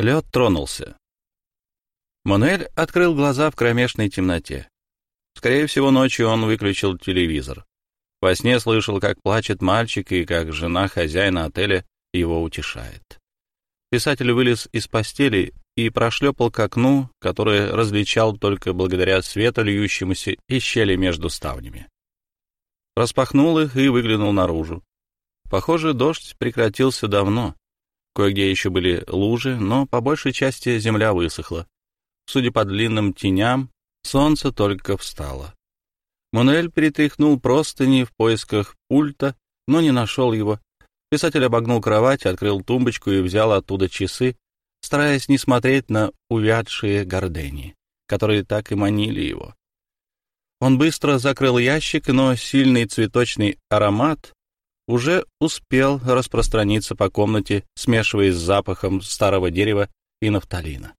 Лед тронулся. Мануэль открыл глаза в кромешной темноте. Скорее всего, ночью он выключил телевизор. Во сне слышал, как плачет мальчик и как жена хозяина отеля его утешает. Писатель вылез из постели и прошлепал к окну, которое различал только благодаря свету, льющемуся из щели между ставнями. Распахнул их и выглянул наружу. Похоже, дождь прекратился давно. Кое-где еще были лужи, но по большей части земля высохла. Судя по длинным теням, солнце только встало. Мануэль перетряхнул простыни в поисках пульта, но не нашел его. Писатель обогнул кровать, открыл тумбочку и взял оттуда часы, стараясь не смотреть на увядшие гордени, которые так и манили его. Он быстро закрыл ящик, но сильный цветочный аромат уже успел распространиться по комнате, смешиваясь с запахом старого дерева и нафталина.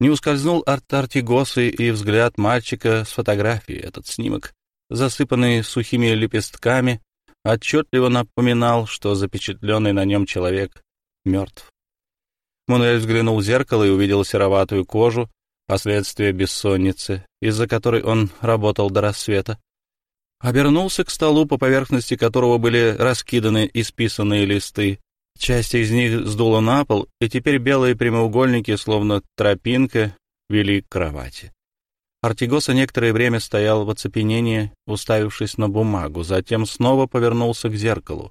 Не ускользнул от Артигосы и взгляд мальчика с фотографии. Этот снимок, засыпанный сухими лепестками, отчетливо напоминал, что запечатленный на нем человек мертв. Мануэль взглянул в зеркало и увидел сероватую кожу, последствия бессонницы, из-за которой он работал до рассвета обернулся к столу, по поверхности которого были раскиданы исписанные листы. Часть из них сдула на пол, и теперь белые прямоугольники, словно тропинка, вели к кровати. Артигоса некоторое время стоял в оцепенении, уставившись на бумагу, затем снова повернулся к зеркалу.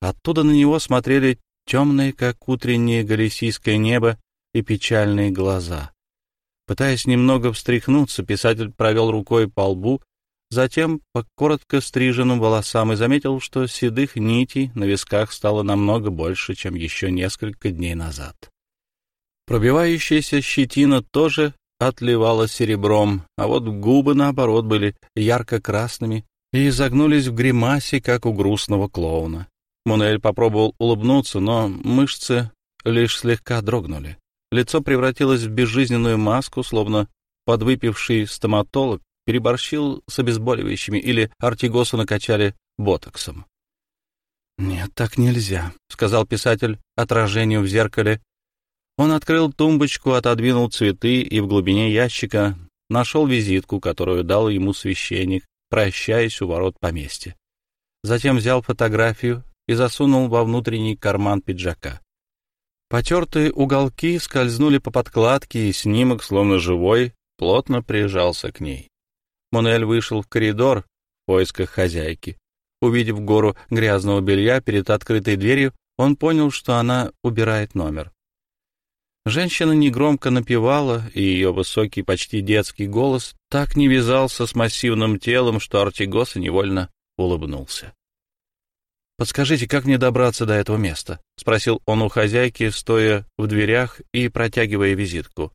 Оттуда на него смотрели темные, как утреннее галисийское небо, и печальные глаза. Пытаясь немного встряхнуться, писатель провел рукой по лбу затем по коротко стриженным волосам и заметил, что седых нитей на висках стало намного больше, чем еще несколько дней назад. Пробивающаяся щетина тоже отливала серебром, а вот губы, наоборот, были ярко-красными и изогнулись в гримасе, как у грустного клоуна. Мунель попробовал улыбнуться, но мышцы лишь слегка дрогнули. Лицо превратилось в безжизненную маску, словно подвыпивший стоматолог переборщил с обезболивающими или артигосу накачали ботоксом. «Нет, так нельзя», — сказал писатель отражению в зеркале. Он открыл тумбочку, отодвинул цветы и в глубине ящика нашел визитку, которую дал ему священник, прощаясь у ворот поместья. Затем взял фотографию и засунул во внутренний карман пиджака. Потертые уголки скользнули по подкладке, и снимок, словно живой, плотно прижался к ней. Монель вышел в коридор в поисках хозяйки. Увидев гору грязного белья перед открытой дверью, он понял, что она убирает номер. Женщина негромко напевала, и ее высокий, почти детский голос так не вязался с массивным телом, что Артигоса невольно улыбнулся. «Подскажите, как мне добраться до этого места?» — спросил он у хозяйки, стоя в дверях и протягивая визитку.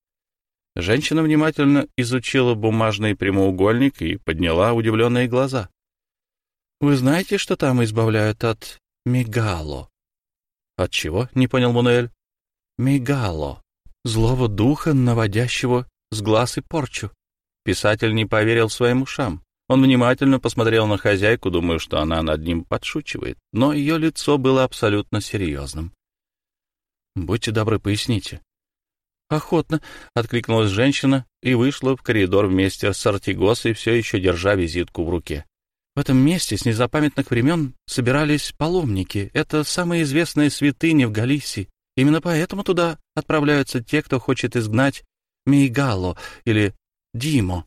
Женщина внимательно изучила бумажный прямоугольник и подняла удивленные глаза. «Вы знаете, что там избавляют от мигало?» «От чего?» — не понял Мануэль. «Мигало. Злого духа, наводящего с глаз и порчу». Писатель не поверил своим ушам. Он внимательно посмотрел на хозяйку, думая, что она над ним подшучивает, но ее лицо было абсолютно серьезным. «Будьте добры, поясните, «Охотно», — откликнулась женщина и вышла в коридор вместе с Артигосой, все еще держа визитку в руке. В этом месте с незапамятных времен собирались паломники. Это самая известная святыня в Галисии. Именно поэтому туда отправляются те, кто хочет изгнать Мейгало или Димо,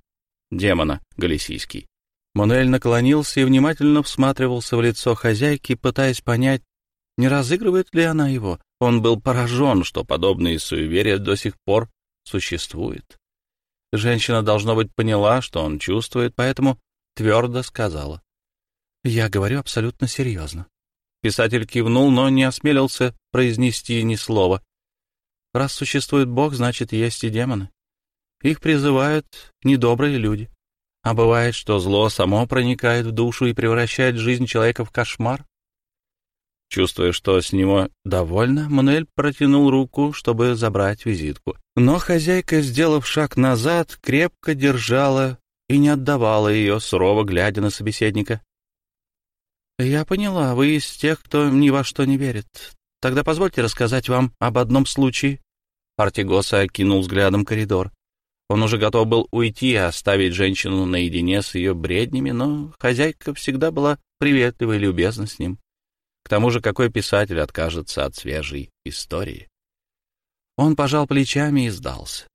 демона галисийский. Мануэль наклонился и внимательно всматривался в лицо хозяйки, пытаясь понять, не разыгрывает ли она его. Он был поражен, что подобные суеверия до сих пор существуют. Женщина, должно быть, поняла, что он чувствует, поэтому твердо сказала. «Я говорю абсолютно серьезно». Писатель кивнул, но не осмелился произнести ни слова. «Раз существует Бог, значит, есть и демоны. Их призывают недобрые люди. А бывает, что зло само проникает в душу и превращает жизнь человека в кошмар. Чувствуя, что с него довольно, Мануэль протянул руку, чтобы забрать визитку. Но хозяйка, сделав шаг назад, крепко держала и не отдавала ее, сурово глядя на собеседника. «Я поняла, вы из тех, кто ни во что не верит. Тогда позвольте рассказать вам об одном случае. Артигоса окинул взглядом коридор. Он уже готов был уйти и оставить женщину наедине с ее бреднями, но хозяйка всегда была приветлива и любезна с ним. К тому же, какой писатель откажется от свежей истории? Он пожал плечами и сдался.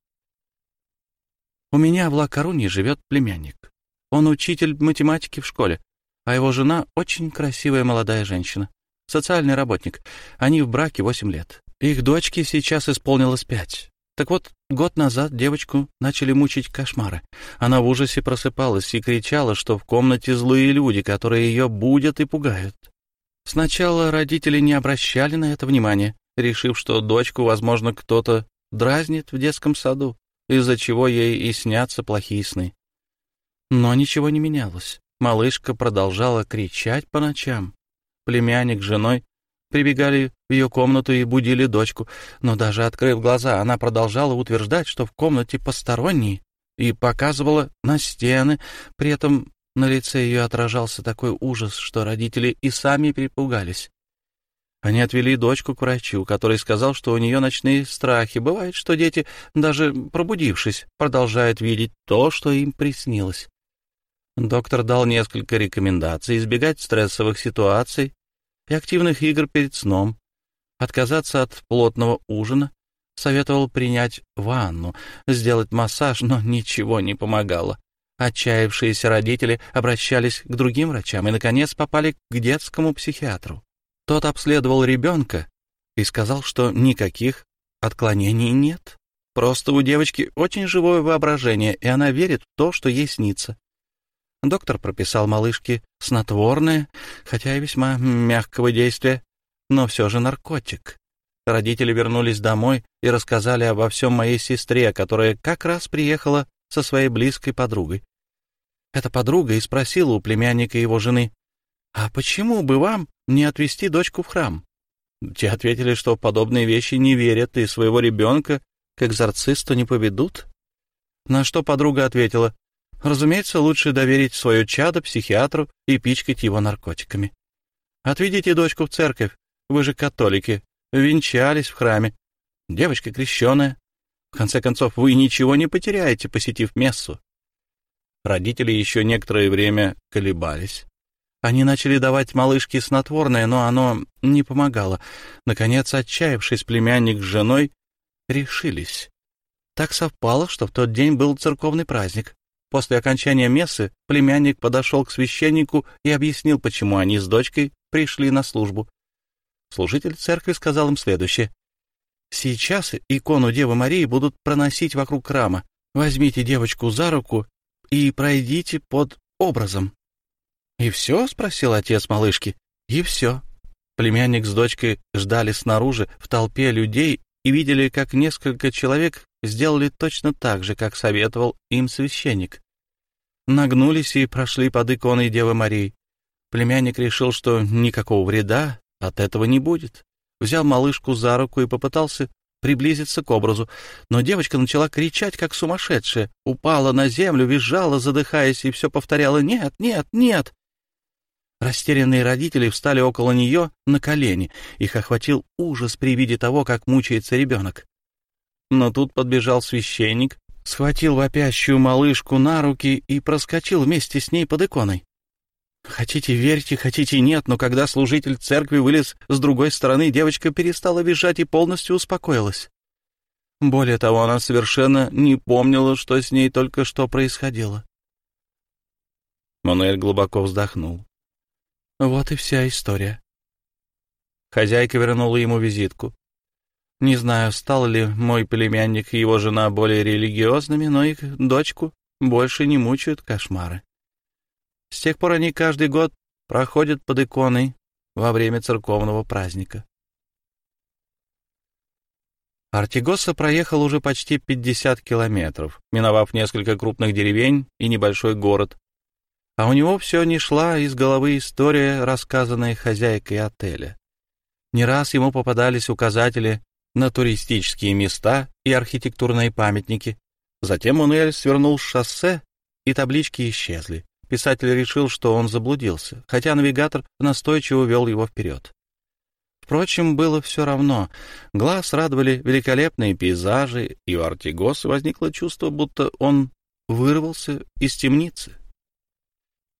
«У меня в Ла-Коруне живет племянник. Он учитель математики в школе, а его жена — очень красивая молодая женщина, социальный работник. Они в браке восемь лет. Их дочке сейчас исполнилось пять. Так вот, год назад девочку начали мучить кошмары. Она в ужасе просыпалась и кричала, что в комнате злые люди, которые ее будят и пугают. Сначала родители не обращали на это внимания, решив, что дочку, возможно, кто-то дразнит в детском саду, из-за чего ей и снятся плохие сны. Но ничего не менялось. Малышка продолжала кричать по ночам. Племянник с женой прибегали в ее комнату и будили дочку, но даже открыв глаза, она продолжала утверждать, что в комнате посторонние, и показывала на стены, при этом на лице ее отражался такой ужас, что родители и сами перепугались. Они отвели дочку к врачу, который сказал, что у нее ночные страхи. Бывает, что дети, даже пробудившись, продолжают видеть то, что им приснилось. Доктор дал несколько рекомендаций избегать стрессовых ситуаций и активных игр перед сном, отказаться от плотного ужина, советовал принять ванну, сделать массаж, но ничего не помогало. Отчаявшиеся родители обращались к другим врачам и, наконец, попали к детскому психиатру. Тот обследовал ребенка и сказал, что никаких отклонений нет. Просто у девочки очень живое воображение, и она верит в то, что ей снится. Доктор прописал малышке снотворное, хотя и весьма мягкого действия, но все же наркотик. Родители вернулись домой и рассказали обо всем моей сестре, которая как раз приехала со своей близкой подругой. Эта подруга и спросила у племянника его жены, «А почему бы вам не отвезти дочку в храм?» Те ответили, что подобные вещи не верят и своего ребенка к экзорцисту не поведут. На что подруга ответила, Разумеется, лучше доверить свое чадо психиатру и пичкать его наркотиками. Отведите дочку в церковь, вы же католики, венчались в храме. Девочка крещеная. В конце концов, вы ничего не потеряете, посетив мессу. Родители еще некоторое время колебались. Они начали давать малышке снотворное, но оно не помогало. Наконец, отчаявшись, племянник с женой решились. Так совпало, что в тот день был церковный праздник. После окончания мессы племянник подошел к священнику и объяснил, почему они с дочкой пришли на службу. Служитель церкви сказал им следующее. «Сейчас икону Девы Марии будут проносить вокруг храма. Возьмите девочку за руку и пройдите под образом». «И все?» — спросил отец малышки. «И все». Племянник с дочкой ждали снаружи в толпе людей и видели, как несколько человек сделали точно так же, как советовал им священник. Нагнулись и прошли под иконой Девы Марии. Племянник решил, что никакого вреда от этого не будет. Взял малышку за руку и попытался приблизиться к образу, но девочка начала кричать, как сумасшедшая, упала на землю, визжала, задыхаясь, и все повторяла «нет, нет, нет». Растерянные родители встали около нее на колени. Их охватил ужас при виде того, как мучается ребенок. Но тут подбежал священник, схватил вопящую малышку на руки и проскочил вместе с ней под иконой. Хотите верьте, хотите нет, но когда служитель церкви вылез с другой стороны, девочка перестала визжать и полностью успокоилась. Более того, она совершенно не помнила, что с ней только что происходило. Мануэль глубоко вздохнул. Вот и вся история. Хозяйка вернула ему визитку. Не знаю, стал ли мой племянник и его жена более религиозными, но их дочку больше не мучают кошмары. С тех пор они каждый год проходят под иконой во время церковного праздника. Артигоса проехал уже почти 50 километров, миновав несколько крупных деревень и небольшой город. А у него все не шла из головы история, рассказанная хозяйкой отеля. Не раз ему попадались указатели на туристические места и архитектурные памятники. Затем Мануэль свернул с шоссе, и таблички исчезли. Писатель решил, что он заблудился, хотя навигатор настойчиво вел его вперед. Впрочем, было все равно. Глаз радовали великолепные пейзажи, и у Артигоса возникло чувство, будто он вырвался из темницы.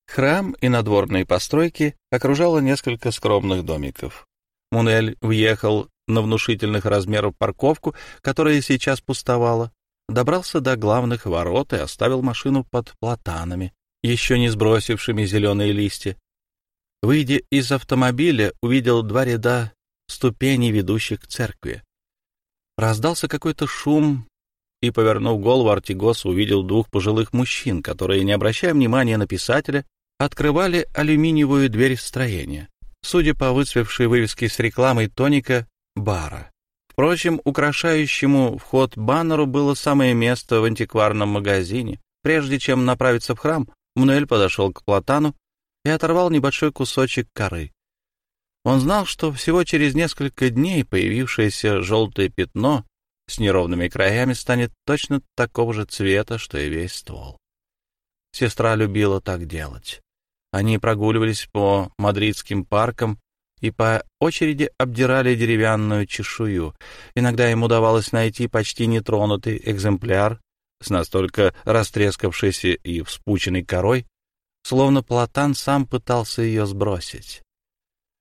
Храм и надворные постройки окружало несколько скромных домиков. Мунель въехал на внушительных размеров парковку, которая сейчас пустовала, добрался до главных ворот и оставил машину под платанами, еще не сбросившими зеленые листья. Выйдя из автомобиля, увидел два ряда ступеней, ведущих к церкви. Раздался какой-то шум, и, повернув голову, Артигос увидел двух пожилых мужчин, которые, не обращая внимания на писателя, открывали алюминиевую дверь строения, судя по выцвевшей вывеске с рекламой тоника бара. Впрочем, украшающему вход баннеру было самое место в антикварном магазине. Прежде чем направиться в храм, Мнуэль подошел к платану и оторвал небольшой кусочек коры. Он знал, что всего через несколько дней появившееся желтое пятно с неровными краями станет точно такого же цвета, что и весь ствол. Сестра любила так делать. Они прогуливались по мадридским паркам и по очереди обдирали деревянную чешую. Иногда им удавалось найти почти нетронутый экземпляр с настолько растрескавшейся и вспученной корой, словно платан сам пытался ее сбросить.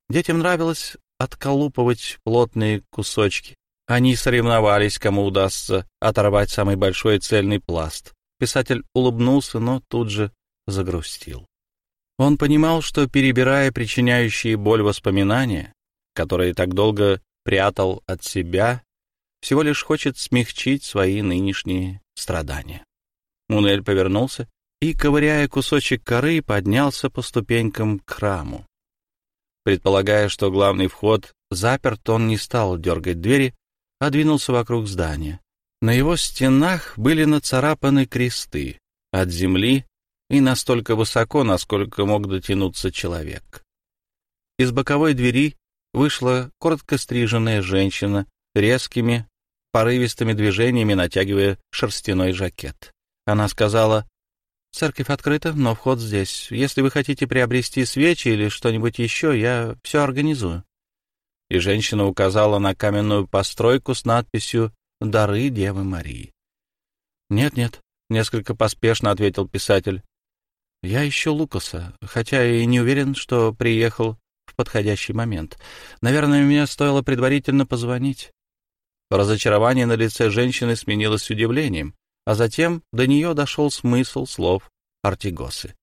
Детям нравилось отколупывать плотные кусочки. Они соревновались, кому удастся оторвать самый большой цельный пласт. Писатель улыбнулся, но тут же загрустил. Он понимал, что, перебирая причиняющие боль воспоминания, которые так долго прятал от себя, всего лишь хочет смягчить свои нынешние страдания. Мунель повернулся и, ковыряя кусочек коры, поднялся по ступенькам к храму. Предполагая, что главный вход заперт, он не стал дергать двери, а двинулся вокруг здания. На его стенах были нацарапаны кресты от земли и настолько высоко, насколько мог дотянуться человек. Из боковой двери вышла коротко стриженная женщина, резкими, порывистыми движениями натягивая шерстяной жакет. Она сказала, «Церковь открыта, но вход здесь. Если вы хотите приобрести свечи или что-нибудь еще, я все организую». И женщина указала на каменную постройку с надписью «Дары Девы Марии». «Нет-нет», — несколько поспешно ответил писатель. Я ищу Лукаса, хотя и не уверен, что приехал в подходящий момент. Наверное, мне стоило предварительно позвонить. Разочарование на лице женщины сменилось удивлением, а затем до нее дошел смысл слов Артигосы.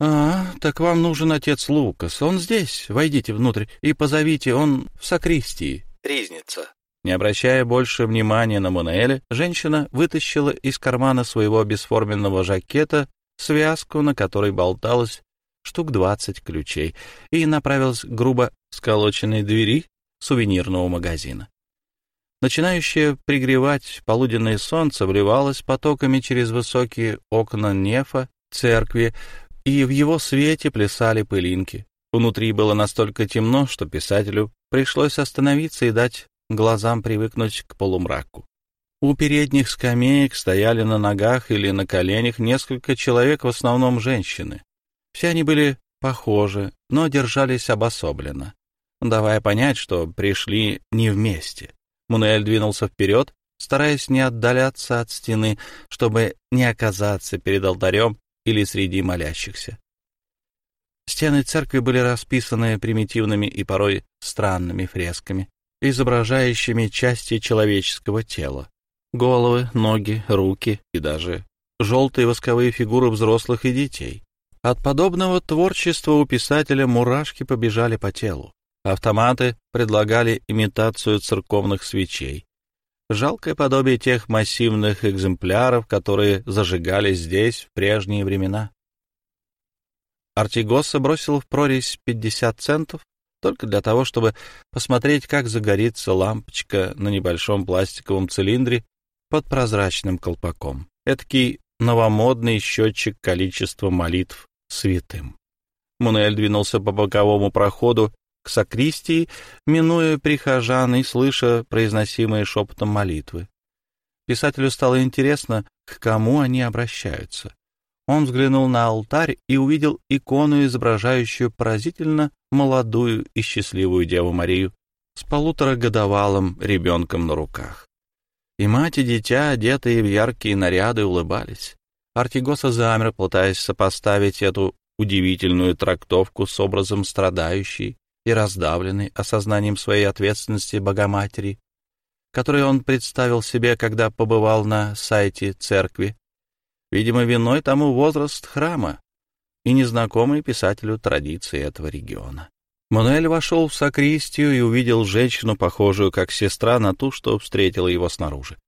«А, так вам нужен отец Лукас. Он здесь. Войдите внутрь и позовите, он в сакристии». Ризница. Не обращая больше внимания на Мануэля, женщина вытащила из кармана своего бесформенного жакета связку, на которой болталось штук двадцать ключей, и направилась к грубо сколоченной двери сувенирного магазина. Начинающее пригревать полуденное солнце вливалось потоками через высокие окна нефа, церкви, и в его свете плясали пылинки. Внутри было настолько темно, что писателю пришлось остановиться и дать глазам привыкнуть к полумраку. У передних скамеек стояли на ногах или на коленях несколько человек, в основном женщины. Все они были похожи, но держались обособленно, давая понять, что пришли не вместе. Мунуэль двинулся вперед, стараясь не отдаляться от стены, чтобы не оказаться перед алтарем или среди молящихся. Стены церкви были расписаны примитивными и порой странными фресками, изображающими части человеческого тела головы, ноги, руки и даже желтые восковые фигуры взрослых и детей. От подобного творчества у писателя мурашки побежали по телу. Автоматы предлагали имитацию церковных свечей. Жалкое подобие тех массивных экземпляров, которые зажигались здесь в прежние времена. Артигоса бросил в прорезь 50 центов только для того, чтобы посмотреть, как загорится лампочка на небольшом пластиковом цилиндре под прозрачным колпаком. Эдакий новомодный счетчик количества молитв святым. Мунель двинулся по боковому проходу к сакристии, минуя прихожан и слыша произносимые шепотом молитвы. Писателю стало интересно, к кому они обращаются. Он взглянул на алтарь и увидел икону, изображающую поразительно молодую и счастливую Деву Марию с полуторагодовалым ребенком на руках. И мать, и дитя, одетые в яркие наряды, улыбались. Артигоса замер, пытаясь сопоставить эту удивительную трактовку с образом страдающей и раздавленной осознанием своей ответственности Богоматери, который он представил себе, когда побывал на сайте церкви. Видимо, виной тому возраст храма и незнакомые писателю традиции этого региона. Мануэль вошел в сакристию и увидел женщину, похожую как сестра на ту, что встретила его снаружи.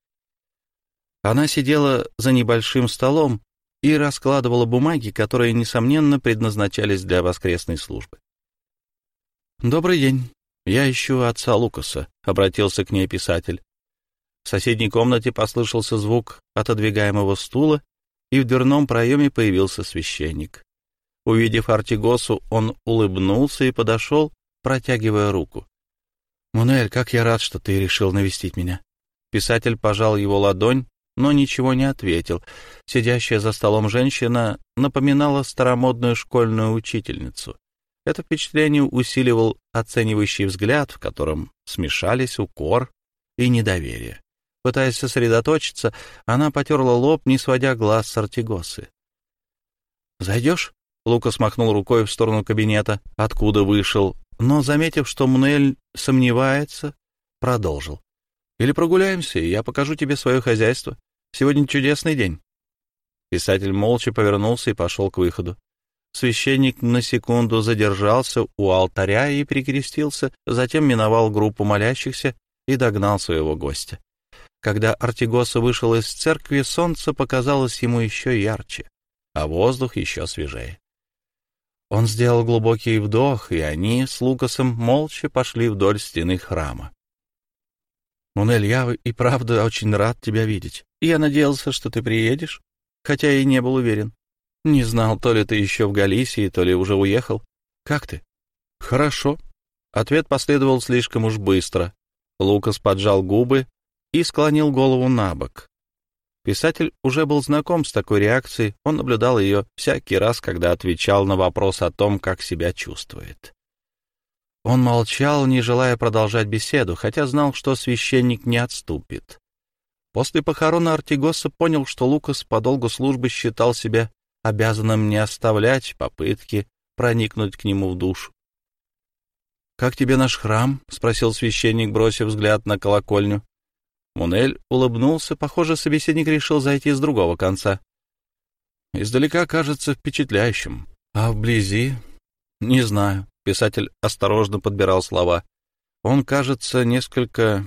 Она сидела за небольшим столом и раскладывала бумаги, которые, несомненно, предназначались для воскресной службы. «Добрый день. Я ищу отца Лукаса», — обратился к ней писатель. В соседней комнате послышался звук отодвигаемого стула, и в дверном проеме появился священник. Увидев Артигосу, он улыбнулся и подошел, протягивая руку. «Мануэль, как я рад, что ты решил навестить меня». Писатель пожал его ладонь, но ничего не ответил. Сидящая за столом женщина напоминала старомодную школьную учительницу. Это впечатление усиливал оценивающий взгляд, в котором смешались укор и недоверие. Пытаясь сосредоточиться, она потерла лоб, не сводя глаз с Артигосы. «Зайдешь?» Лукас махнул рукой в сторону кабинета, откуда вышел, но, заметив, что Мнель сомневается, продолжил. «Или прогуляемся, и я покажу тебе свое хозяйство. Сегодня чудесный день». Писатель молча повернулся и пошел к выходу. Священник на секунду задержался у алтаря и перекрестился, затем миновал группу молящихся и догнал своего гостя. Когда Артигоса вышел из церкви, солнце показалось ему еще ярче, а воздух еще свежее. Он сделал глубокий вдох, и они с Лукасом молча пошли вдоль стены храма. «Мунель, я и правда очень рад тебя видеть. Я надеялся, что ты приедешь, хотя и не был уверен. Не знал, то ли ты еще в Галисии, то ли уже уехал. Как ты?» «Хорошо». Ответ последовал слишком уж быстро. Лукас поджал губы и склонил голову на бок. Писатель уже был знаком с такой реакцией, он наблюдал ее всякий раз, когда отвечал на вопрос о том, как себя чувствует. Он молчал, не желая продолжать беседу, хотя знал, что священник не отступит. После похорона Артигоса понял, что Лукас по долгу службы считал себя обязанным не оставлять попытки проникнуть к нему в душу. «Как тебе наш храм?» — спросил священник, бросив взгляд на колокольню. Мунель улыбнулся. Похоже, собеседник решил зайти с другого конца. Издалека кажется впечатляющим, а вблизи... Не знаю. Писатель осторожно подбирал слова. Он кажется несколько...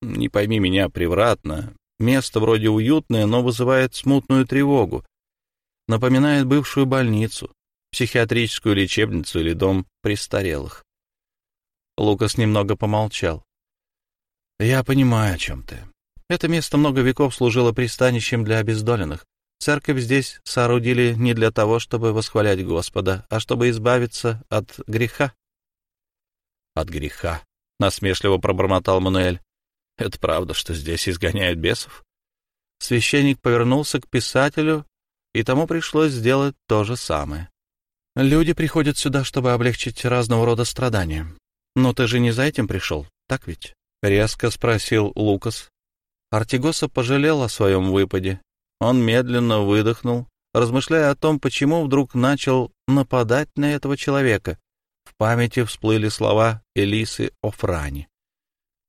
Не пойми меня превратно. Место вроде уютное, но вызывает смутную тревогу. Напоминает бывшую больницу, психиатрическую лечебницу или дом престарелых. Лукас немного помолчал. «Я понимаю, о чем ты. Это место много веков служило пристанищем для обездоленных. Церковь здесь соорудили не для того, чтобы восхвалять Господа, а чтобы избавиться от греха». «От греха», — насмешливо пробормотал Мануэль. «Это правда, что здесь изгоняют бесов?» Священник повернулся к писателю, и тому пришлось сделать то же самое. «Люди приходят сюда, чтобы облегчить разного рода страдания. Но ты же не за этим пришел, так ведь?» — резко спросил Лукас. Артигоса пожалел о своем выпаде. Он медленно выдохнул, размышляя о том, почему вдруг начал нападать на этого человека. В памяти всплыли слова Элисы о Фране.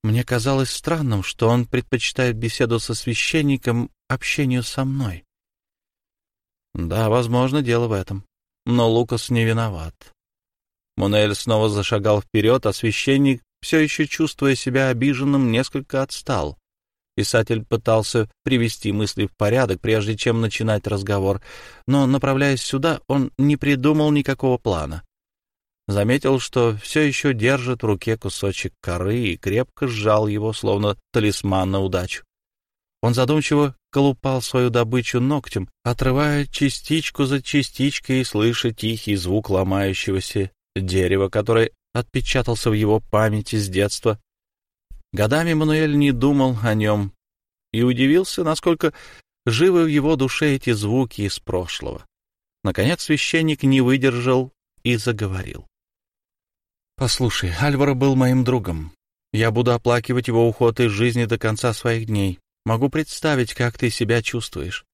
Мне казалось странным, что он предпочитает беседу со священником общению со мной. Да, возможно, дело в этом. Но Лукас не виноват. Мунель снова зашагал вперед, а священник все еще чувствуя себя обиженным, несколько отстал. Писатель пытался привести мысли в порядок, прежде чем начинать разговор, но, направляясь сюда, он не придумал никакого плана. Заметил, что все еще держит в руке кусочек коры и крепко сжал его, словно талисман на удачу. Он задумчиво колупал свою добычу ногтем, отрывая частичку за частичкой и слыша тихий звук ломающегося дерева, которое отпечатался в его памяти с детства. Годами Мануэль не думал о нем и удивился, насколько живы в его душе эти звуки из прошлого. Наконец священник не выдержал и заговорил. «Послушай, Альваро был моим другом. Я буду оплакивать его уход из жизни до конца своих дней. Могу представить, как ты себя чувствуешь.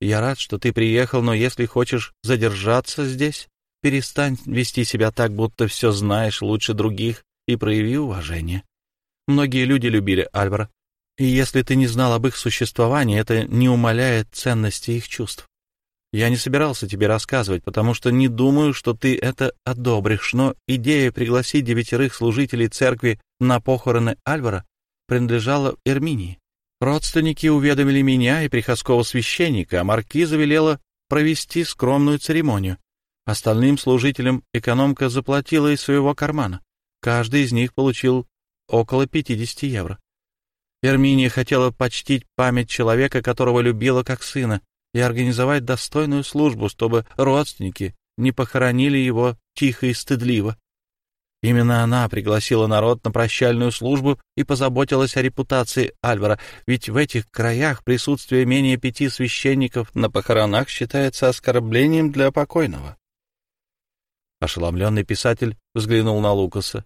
Я рад, что ты приехал, но если хочешь задержаться здесь, перестань вести себя так, будто все знаешь лучше других, и прояви уважение. Многие люди любили Альвара, и если ты не знал об их существовании, это не умаляет ценности их чувств. Я не собирался тебе рассказывать, потому что не думаю, что ты это одобришь, но идея пригласить девятерых служителей церкви на похороны Альвара принадлежала Эрминии. Родственники уведомили меня и приходского священника, а маркиза велела провести скромную церемонию. Остальным служителям экономка заплатила из своего кармана. Каждый из них получил около 50 евро. Эрминия хотела почтить память человека, которого любила как сына, и организовать достойную службу, чтобы родственники не похоронили его тихо и стыдливо. Именно она пригласила народ на прощальную службу и позаботилась о репутации Альвара, ведь в этих краях присутствие менее пяти священников на похоронах считается оскорблением для покойного. Ошеломленный писатель взглянул на Лукаса.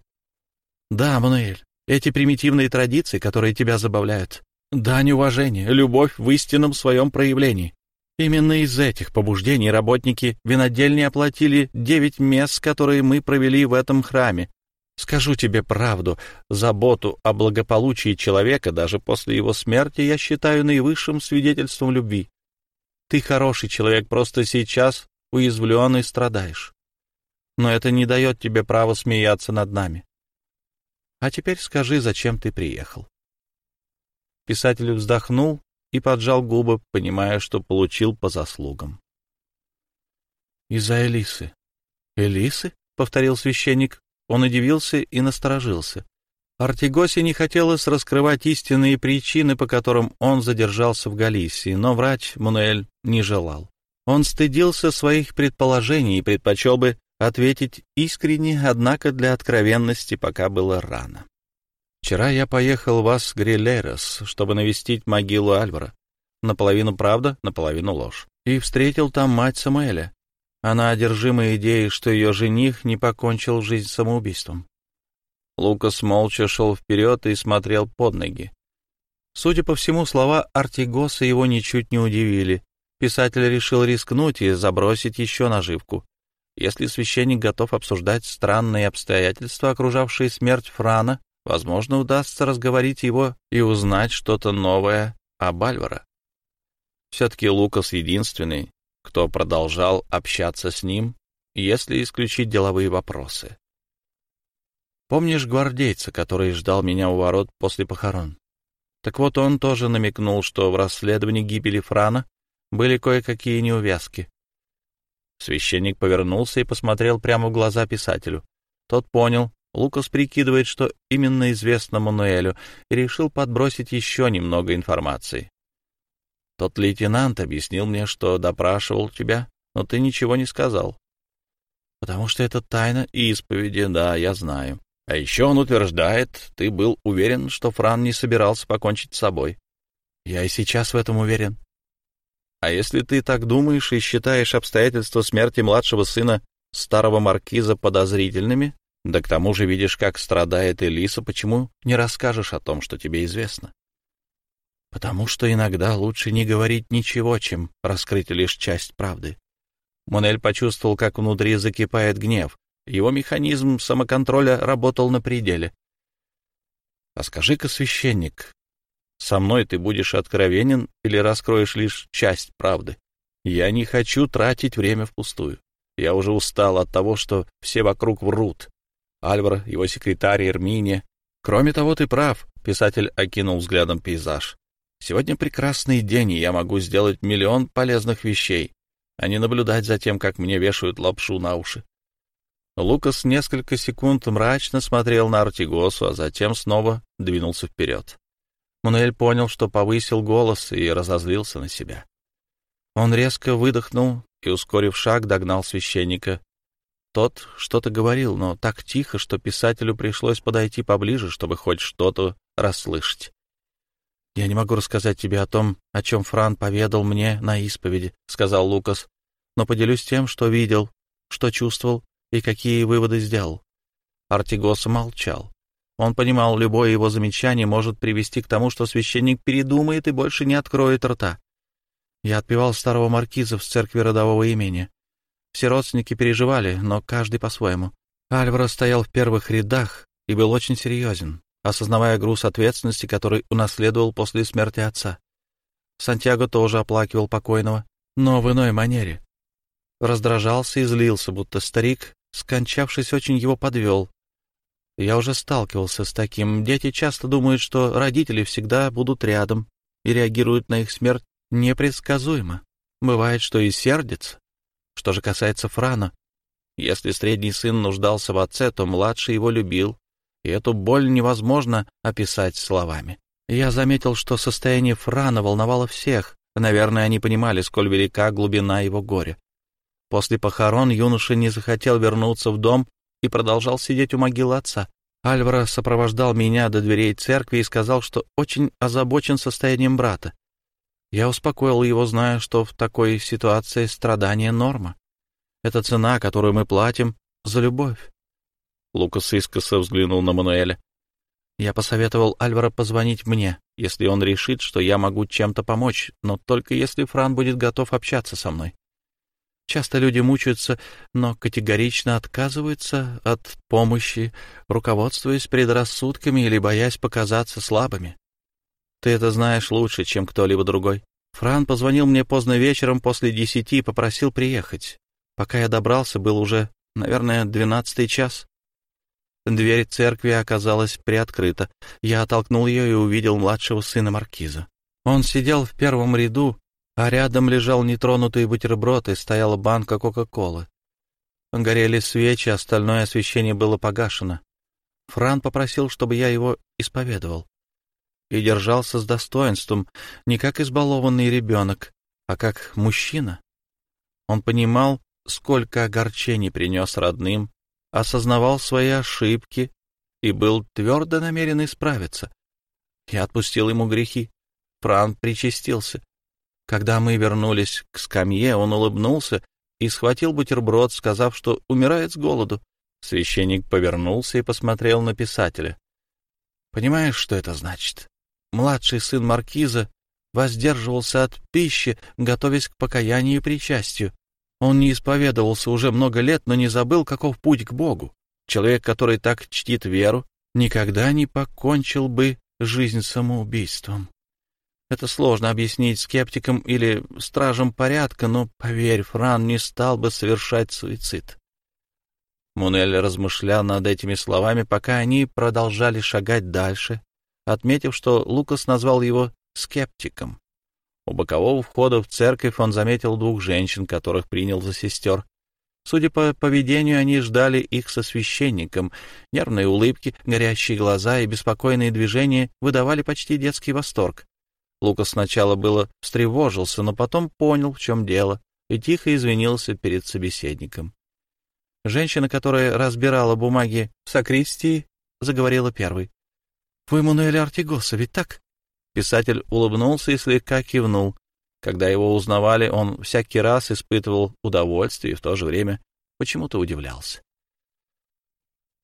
«Да, Мануэль, эти примитивные традиции, которые тебя забавляют, дань уважения, любовь в истинном своем проявлении. Именно из этих побуждений работники винодельни оплатили девять мест, которые мы провели в этом храме. Скажу тебе правду, заботу о благополучии человека даже после его смерти я считаю наивысшим свидетельством любви. Ты хороший человек, просто сейчас уязвлен и страдаешь. Но это не дает тебе права смеяться над нами. А теперь скажи, зачем ты приехал. Писатель вздохнул и поджал губы, понимая, что получил по заслугам. «Из-за Элисы». «Элисы?» — повторил священник. Он удивился и насторожился. Артигосе не хотелось раскрывать истинные причины, по которым он задержался в Галисии, но врач Мануэль не желал. Он стыдился своих предположений и предпочел бы ответить искренне, однако для откровенности пока было рано. Вчера я поехал в Ас-Грилерос, чтобы навестить могилу Альвара. Наполовину правда, наполовину ложь. И встретил там мать Самуэля. Она одержима идеей, что ее жених не покончил жизнь самоубийством. Лукас молча шел вперед и смотрел под ноги. Судя по всему, слова Артигоса его ничуть не удивили. Писатель решил рискнуть и забросить еще наживку. Если священник готов обсуждать странные обстоятельства, окружавшие смерть Франа, Возможно, удастся разговорить его и узнать что-то новое об Альвара. Все-таки Лукас единственный, кто продолжал общаться с ним, если исключить деловые вопросы. Помнишь гвардейца, который ждал меня у ворот после похорон? Так вот, он тоже намекнул, что в расследовании гибели Франа были кое-какие неувязки. Священник повернулся и посмотрел прямо в глаза писателю. Тот понял, Лукас прикидывает, что именно известно Мануэлю, и решил подбросить еще немного информации. Тот лейтенант объяснил мне, что допрашивал тебя, но ты ничего не сказал. Потому что это тайна исповеди, да, я знаю. А еще он утверждает, ты был уверен, что Фран не собирался покончить с собой. Я и сейчас в этом уверен. А если ты так думаешь и считаешь обстоятельства смерти младшего сына старого маркиза подозрительными, да к тому же видишь, как страдает Элиса, почему не расскажешь о том, что тебе известно? Потому что иногда лучше не говорить ничего, чем раскрыть лишь часть правды. Монель почувствовал, как внутри закипает гнев. Его механизм самоконтроля работал на пределе. — А скажи-ка, священник, со мной ты будешь откровенен или раскроешь лишь часть правды? Я не хочу тратить время впустую. Я уже устал от того, что все вокруг врут. Альвар, его секретарь Эрминия. Кроме того, ты прав, писатель окинул взглядом пейзаж. Сегодня прекрасный день, и я могу сделать миллион полезных вещей, а не наблюдать за тем, как мне вешают лапшу на уши. Лукас несколько секунд мрачно смотрел на Артигосу, а затем снова двинулся вперед. Мануэль понял, что повысил голос и разозлился на себя. Он резко выдохнул и, ускорив шаг, догнал священника тот что-то говорил, но так тихо, что писателю пришлось подойти поближе, чтобы хоть что-то расслышать. «Я не могу рассказать тебе о том, о чем Фран поведал мне на исповеди», — сказал Лукас, «но поделюсь тем, что видел, что чувствовал и какие выводы сделал». Артигоса молчал. Он понимал, любое его замечание может привести к тому, что священник передумает и больше не откроет рта. Я отпевал старого маркиза в церкви родового имени. Все родственники переживали, но каждый по-своему. Альваро стоял в первых рядах и был очень серьезен, осознавая груз ответственности, который унаследовал после смерти отца. Сантьяго тоже оплакивал покойного, но в иной манере. Раздражался и злился, будто старик, скончавшись, очень его подвел. Я уже сталкивался с таким. Дети часто думают, что родители всегда будут рядом и реагируют на их смерть непредсказуемо. Бывает, что и сердится. Что же касается Франа, если средний сын нуждался в отце, то младший его любил, и эту боль невозможно описать словами. Я заметил, что состояние Франа волновало всех. Наверное, они понимали, сколь велика глубина его горя. После похорон юноша не захотел вернуться в дом и продолжал сидеть у могилы отца. Альваро сопровождал меня до дверей церкви и сказал, что очень озабочен состоянием брата. Я успокоил его, зная, что в такой ситуации страдание — норма. Это цена, которую мы платим за любовь. Лукас искоса взглянул на Мануэля. Я посоветовал Альваро позвонить мне, если он решит, что я могу чем-то помочь, но только если Фран будет готов общаться со мной. Часто люди мучаются, но категорично отказываются от помощи, руководствуясь предрассудками или боясь показаться слабыми. Ты это знаешь лучше, чем кто-либо другой. Фран позвонил мне поздно вечером после десяти и попросил приехать. Пока я добрался, был уже, наверное, двенадцатый час. Дверь церкви оказалась приоткрыта. Я оттолкнул ее и увидел младшего сына маркиза. Он сидел в первом ряду а рядом лежал нетронутый бутерброд и стояла банка Кока-Колы. Горели свечи, остальное освещение было погашено. Фран попросил, чтобы я его исповедовал. И держался с достоинством, не как избалованный ребенок, а как мужчина. Он понимал, сколько огорчений принес родным, осознавал свои ошибки и был твердо намерен исправиться. Я отпустил ему грехи. Фран причастился. Когда мы вернулись к скамье, он улыбнулся и схватил бутерброд, сказав, что умирает с голоду. Священник повернулся и посмотрел на писателя. Понимаешь, что это значит? Младший сын маркиза воздерживался от пищи, готовясь к покаянию и причастию. Он не исповедовался уже много лет, но не забыл, каков путь к Богу. Человек, который так чтит веру, никогда не покончил бы жизнь самоубийством. Это сложно объяснить скептикам или стражам порядка, но, поверь, Фран не стал бы совершать суицид. Мунель размышлял над этими словами, пока они продолжали шагать дальше, отметив, что Лукас назвал его скептиком. У бокового входа в церковь он заметил двух женщин, которых принял за сестер. Судя по поведению, они ждали их со священником. Нервные улыбки, горящие глаза и беспокойные движения выдавали почти детский восторг. Лукас сначала было встревожился, но потом понял, в чем дело, и тихо извинился перед собеседником. Женщина, которая разбирала бумаги в сакристии, заговорила первой. — Вы Мануэль Артигоса, ведь так? Писатель улыбнулся и слегка кивнул. Когда его узнавали, он всякий раз испытывал удовольствие и в то же время почему-то удивлялся.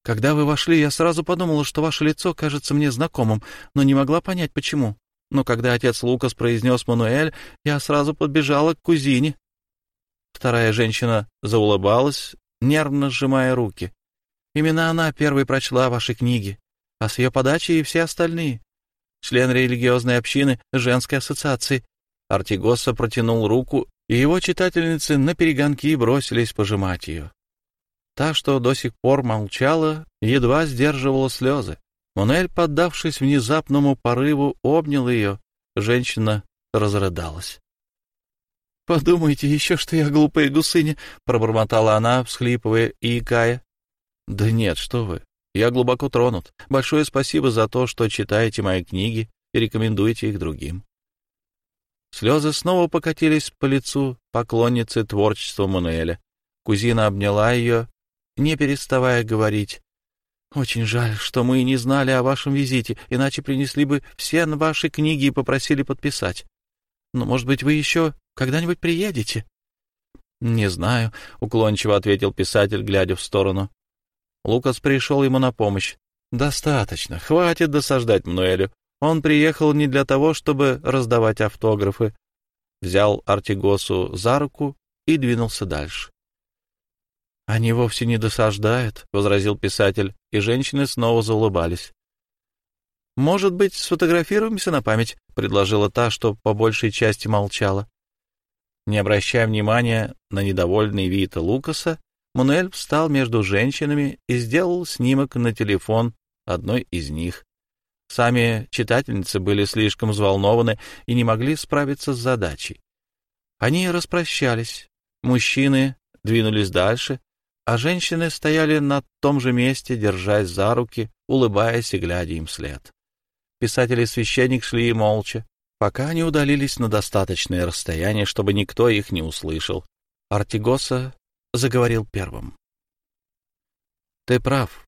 Когда вы вошли, я сразу подумала, что ваше лицо кажется мне знакомым, но не могла понять, почему но когда отец Лукас произнес «Мануэль», я сразу подбежала к кузине. Вторая женщина заулыбалась, нервно сжимая руки. Именно она первой прочла ваши книги, а с ее подачи и все остальные. Член религиозной общины женской ассоциации. Артигоса протянул руку, и его читательницы на перегонки бросились пожимать ее. Та, что до сих пор молчала, едва сдерживала слезы. Монель, поддавшись внезапному порыву, обнял ее. Женщина разрыдалась. — Подумайте еще, что я глупая гусыня, — пробормотала она, всхлипывая и икая. — Да нет, что вы. Я глубоко тронут. Большое спасибо за то, что читаете мои книги и рекомендуете их другим. Слезы снова покатились по лицу поклонницы творчества Мануэля. Кузина обняла ее, не переставая говорить. Очень жаль, что мы не знали о вашем визите, иначе принесли бы все ваши книги и попросили подписать. Но, может быть, вы еще когда-нибудь приедете? — Не знаю, — уклончиво ответил писатель, глядя в сторону. Лукас пришел ему на помощь. Достаточно. Хватит досаждать Мнуэлю. Он приехал не для того, чтобы раздавать автографы. Взял Артигосу за руку и двинулся дальше. «Они вовсе не досаждают», — возразил писатель, и женщины снова заулыбались. «Может быть, сфотографируемся на память?» — предложила та, что по большей части молчала. Не обращая внимания на недовольный вид Лукаса, Мануэль встал между женщинами и сделал снимок на телефон одной из них. Сами читательницы были слишком взволнованы и не могли справиться с задачей. Они распрощались. Мужчины двинулись дальше, а женщины стояли на том же месте, держась за руки, улыбаясь и глядя им вслед. Писатель и священник шли молча, пока они удалились на достаточное расстояние, чтобы никто их не услышал. Артигоса заговорил первым. «Ты прав.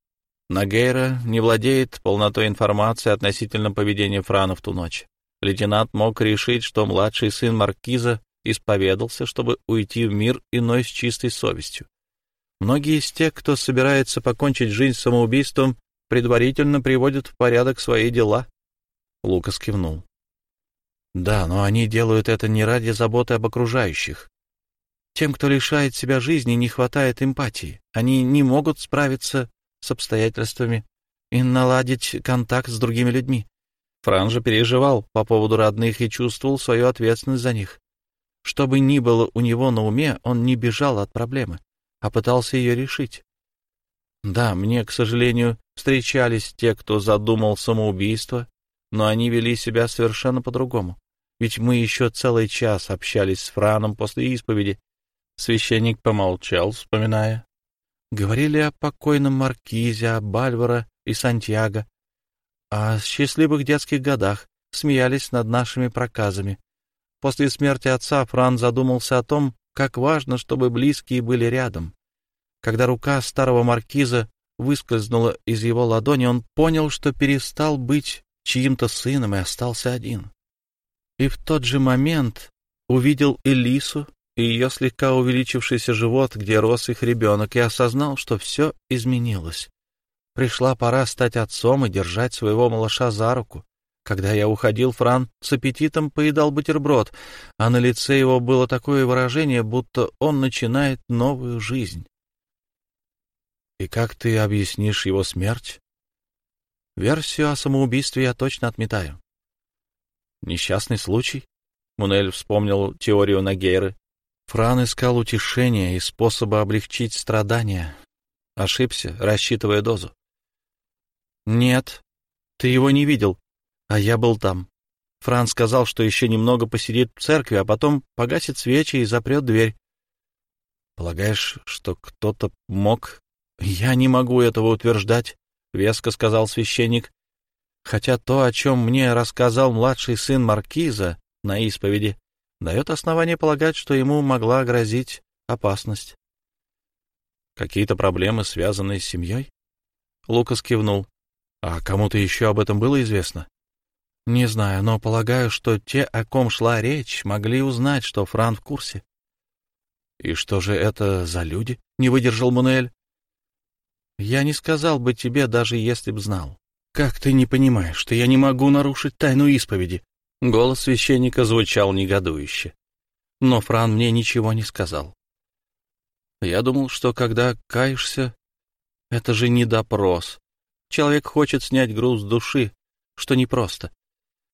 Нагейра не владеет полнотой информации относительно поведения Франа в ту ночь. Лейтенант мог решить, что младший сын маркиза исповедался, чтобы уйти в мир иной с чистой совестью. Многие из тех, кто собирается покончить жизнь самоубийством, предварительно приводят в порядок свои дела. Лукас кивнул. Да, но они делают это не ради заботы об окружающих. Тем, кто лишает себя жизни, не хватает эмпатии. Они не могут справиться с обстоятельствами и наладить контакт с другими людьми. Фран же переживал по поводу родных и чувствовал свою ответственность за них. Что бы ни было у него на уме, он не бежал от проблемы, а пытался ее решить. Да, мне, к сожалению, встречались те, кто задумал самоубийство, но они вели себя совершенно по-другому. Ведь мы еще целый час общались с Франом после исповеди. Священник помолчал, вспоминая. Говорили о покойном Маркизе, о Бальвара и Сантьяго, о счастливых детских годах, смеялись над нашими проказами. После смерти отца Фран задумался о том, как важно, чтобы близкие были рядом. Когда рука старого маркиза выскользнула из его ладони, он понял, что перестал быть чьим-то сыном и остался один. И в тот же момент увидел Элису и ее слегка увеличившийся живот, где рос их ребенок, и осознал, что все изменилось. Пришла пора стать отцом и держать своего малыша за руку. Когда я уходил, Фран с аппетитом поедал бутерброд, а на лице его было такое выражение, будто он начинает новую жизнь. И как ты объяснишь его смерть? Версию о самоубийстве я точно отметаю. Несчастный случай? Мунель вспомнил теорию Нагейры. Фран искал утешения и способа облегчить страдания. Ошибся, рассчитывая дозу. Нет, ты его не видел, а я был там. Фран сказал, что еще немного посидит в церкви, а потом погасит свечи и запрет дверь. Полагаешь, что кто-то мог «Я не могу этого утверждать», — веско сказал священник, «хотя то, о чем мне рассказал младший сын Маркиза на исповеди, дает основание полагать, что ему могла грозить опасность». «Какие-то проблемы, связанные с семьей?» Лукас кивнул. «А кому-то еще об этом было известно?» «Не знаю, но полагаю, что те, о ком шла речь, могли узнать, что Фран в курсе». «И что же это за люди?» — не выдержал Мануэль. Я не сказал бы тебе, даже если б знал. Как ты не понимаешь, что я не могу нарушить тайну исповеди? Голос священника звучал негодующе. Но Фран мне ничего не сказал. Я думал, что когда каешься, это же не допрос. Человек хочет снять груз души, что непросто.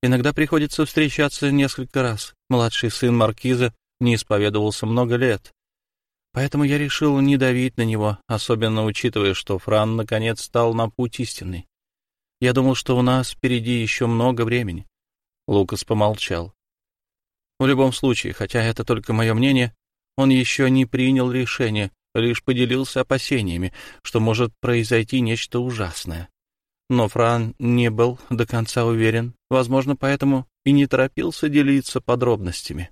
Иногда приходится встречаться несколько раз. Младший сын маркиза не исповедовался много лет. Поэтому я решил не давить на него, особенно учитывая, что Фран наконец стал на путь истинный. Я думал, что у нас впереди еще много времени. Лукас помолчал. В любом случае, хотя это только мое мнение, он еще не принял решение, лишь поделился опасениями, что может произойти нечто ужасное. Но Фран не был до конца уверен, возможно, поэтому и не торопился делиться подробностями.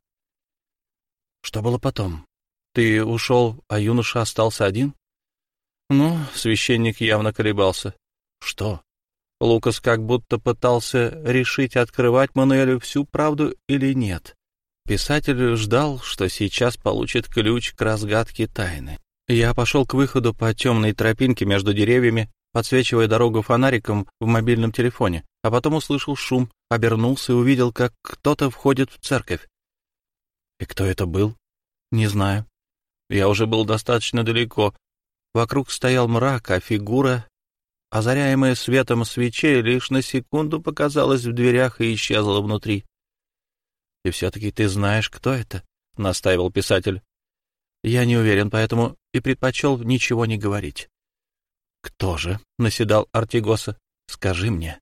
Что было потом? Ты ушел, а юноша остался один? Ну, священник явно колебался. Что? Лукас как будто пытался решить, открывать Мануэлю всю правду или нет. Писатель ждал, что сейчас получит ключ к разгадке тайны. Я пошел к выходу по темной тропинке между деревьями, подсвечивая дорогу фонариком в мобильном телефоне, а потом услышал шум, обернулся и увидел, как кто-то входит в церковь. И кто это был? Не знаю. Я уже был достаточно далеко. Вокруг стоял мрак, а фигура, озаряемая светом свечей, лишь на секунду показалась в дверях и исчезла внутри. — И все-таки ты знаешь, кто это? — настаивал писатель. — Я не уверен, поэтому и предпочел ничего не говорить. — Кто же? — наседал Артигоса. — Скажи мне.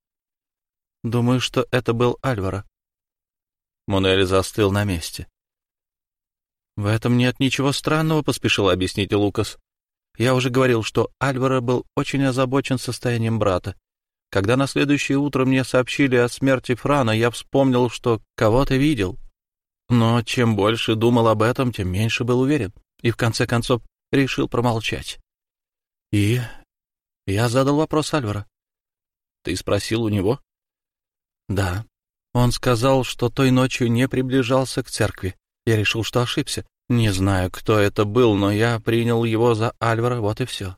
— Думаю, что это был Альвара. Мунель застыл на месте. — В этом нет ничего странного, — поспешил объяснить Лукас. Я уже говорил, что Альвара был очень озабочен состоянием брата. Когда на следующее утро мне сообщили о смерти Франа, я вспомнил, что кого-то видел. Но чем больше думал об этом, тем меньше был уверен. И в конце концов решил промолчать. И я задал вопрос Альвара. Ты спросил у него? Да. Он сказал, что той ночью не приближался к церкви. Я решил, что ошибся. Не знаю, кто это был, но я принял его за Альвара, вот и все.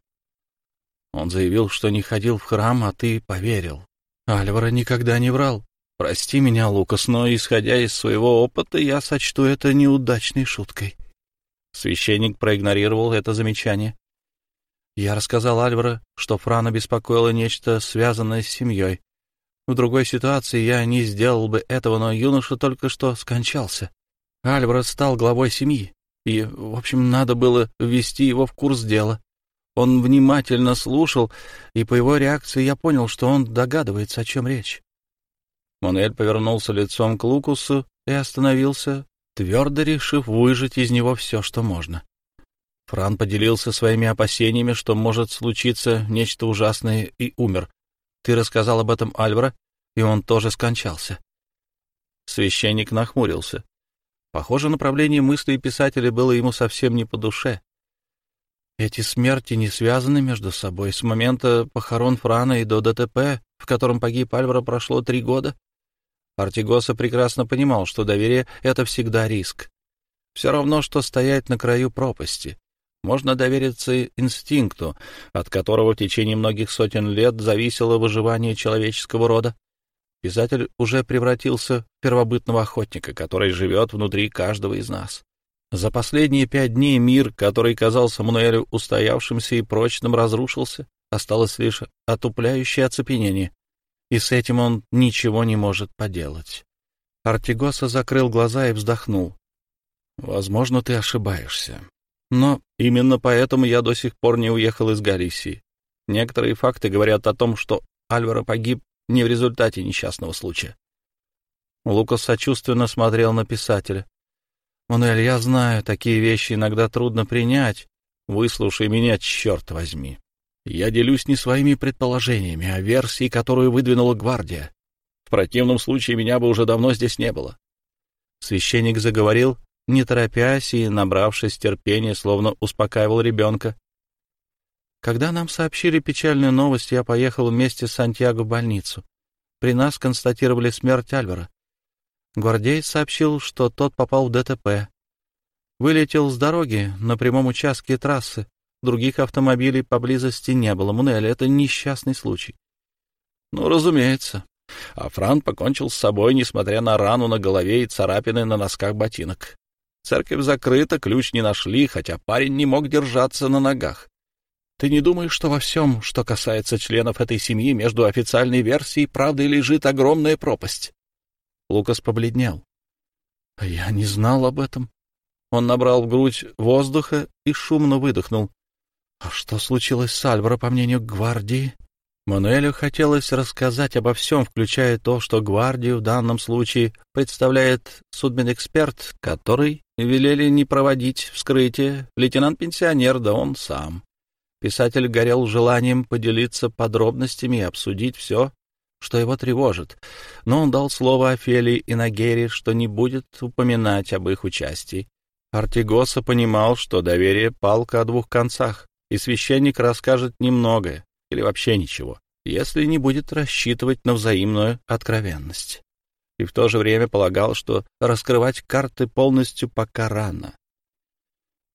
Он заявил, что не ходил в храм, а ты поверил. Альвара никогда не врал. Прости меня, Лукас, но, исходя из своего опыта, я сочту это неудачной шуткой. Священник проигнорировал это замечание. Я рассказал Альвара, что Франа беспокоило нечто, связанное с семьей. В другой ситуации я не сделал бы этого, но юноша только что скончался. Альвара стал главой семьи, и, в общем, надо было ввести его в курс дела. Он внимательно слушал, и по его реакции я понял, что он догадывается, о чем речь. Монель повернулся лицом к Лукусу и остановился, твердо решив выжать из него все, что можно. Фран поделился своими опасениями, что может случиться нечто ужасное, и умер. Ты рассказал об этом Альвара, и он тоже скончался. Священник нахмурился. Похоже, направление мыслей писателя было ему совсем не по душе. Эти смерти не связаны между собой. С момента похорон Франа и до ДТП, в котором погиб Альвара, прошло три года. Артигоса прекрасно понимал, что доверие — это всегда риск. Все равно, что стоять на краю пропасти. Можно довериться инстинкту, от которого в течение многих сотен лет зависело выживание человеческого рода. Писатель уже превратился в первобытного охотника, который живет внутри каждого из нас. За последние пять дней мир, который казался Мануэлю устоявшимся и прочным, разрушился. Осталось лишь отупляющее оцепенение. И с этим он ничего не может поделать. Артигоса закрыл глаза и вздохнул. «Возможно, ты ошибаешься. Но именно поэтому я до сих пор не уехал из Галисии. Некоторые факты говорят о том, что Альваро погиб не в результате несчастного случая». Лукас сочувственно смотрел на писателя. Мануэль, я знаю, такие вещи иногда трудно принять. Выслушай меня, черт возьми. Я делюсь не своими предположениями, а версией, которую выдвинула гвардия. В противном случае меня бы уже давно здесь не было. Священник заговорил, не торопясь и, набравшись терпения, словно успокаивал ребенка. Когда нам сообщили печальную новость, я поехал вместе с Сантьяго в больницу. При нас констатировали смерть Альвара. Гвардеец сообщил, что тот попал в ДТП. Вылетел с дороги на прямом участке трассы. Других автомобилей поблизости не было. Мунель, это несчастный случай. Ну, разумеется. А Фран покончил с собой, несмотря на рану на голове и царапины на носках ботинок. Церковь закрыта, ключ не нашли, хотя парень не мог держаться на ногах. Ты не думаешь, что во всем, что касается членов этой семьи, между официальной версией и правдой лежит огромная пропасть? Лукас побледнел. А я не знал об этом. Он набрал в грудь воздуха и шумно выдохнул. А что случилось с Альваро, по мнению гвардии? Мануэлю хотелось рассказать обо всем, включая то, что гвардию в данном случае представляет судмедэксперт, который велели не проводить вскрытие, лейтенант-пенсионер, да он сам. Писатель горел желанием поделиться подробностями и обсудить все, что его тревожит, но он дал слово Офелии и Нагере, что не будет упоминать об их участии. Артигоса понимал, что доверие — палка о двух концах, и священник расскажет немногое или вообще ничего, если не будет рассчитывать на взаимную откровенность. И в то же время полагал, что раскрывать карты полностью пока рано.